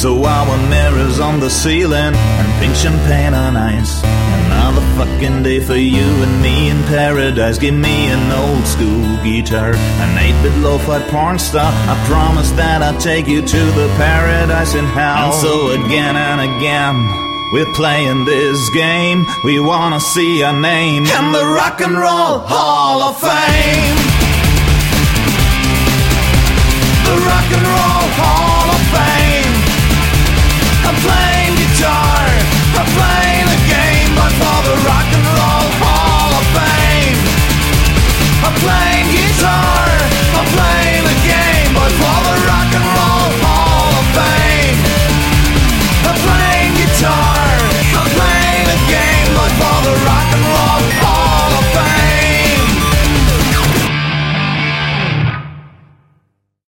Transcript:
So our mirrors on the ceiling and pink champagne on ice. Another fucking day for you and me in paradise. Give me an old school guitar, an 8-bit lo-fi porn star. I promise that I'll take you to the paradise in hell. And so again and again. We're playing this game. We wanna see our name in the Rock and Roll Hall of Fame.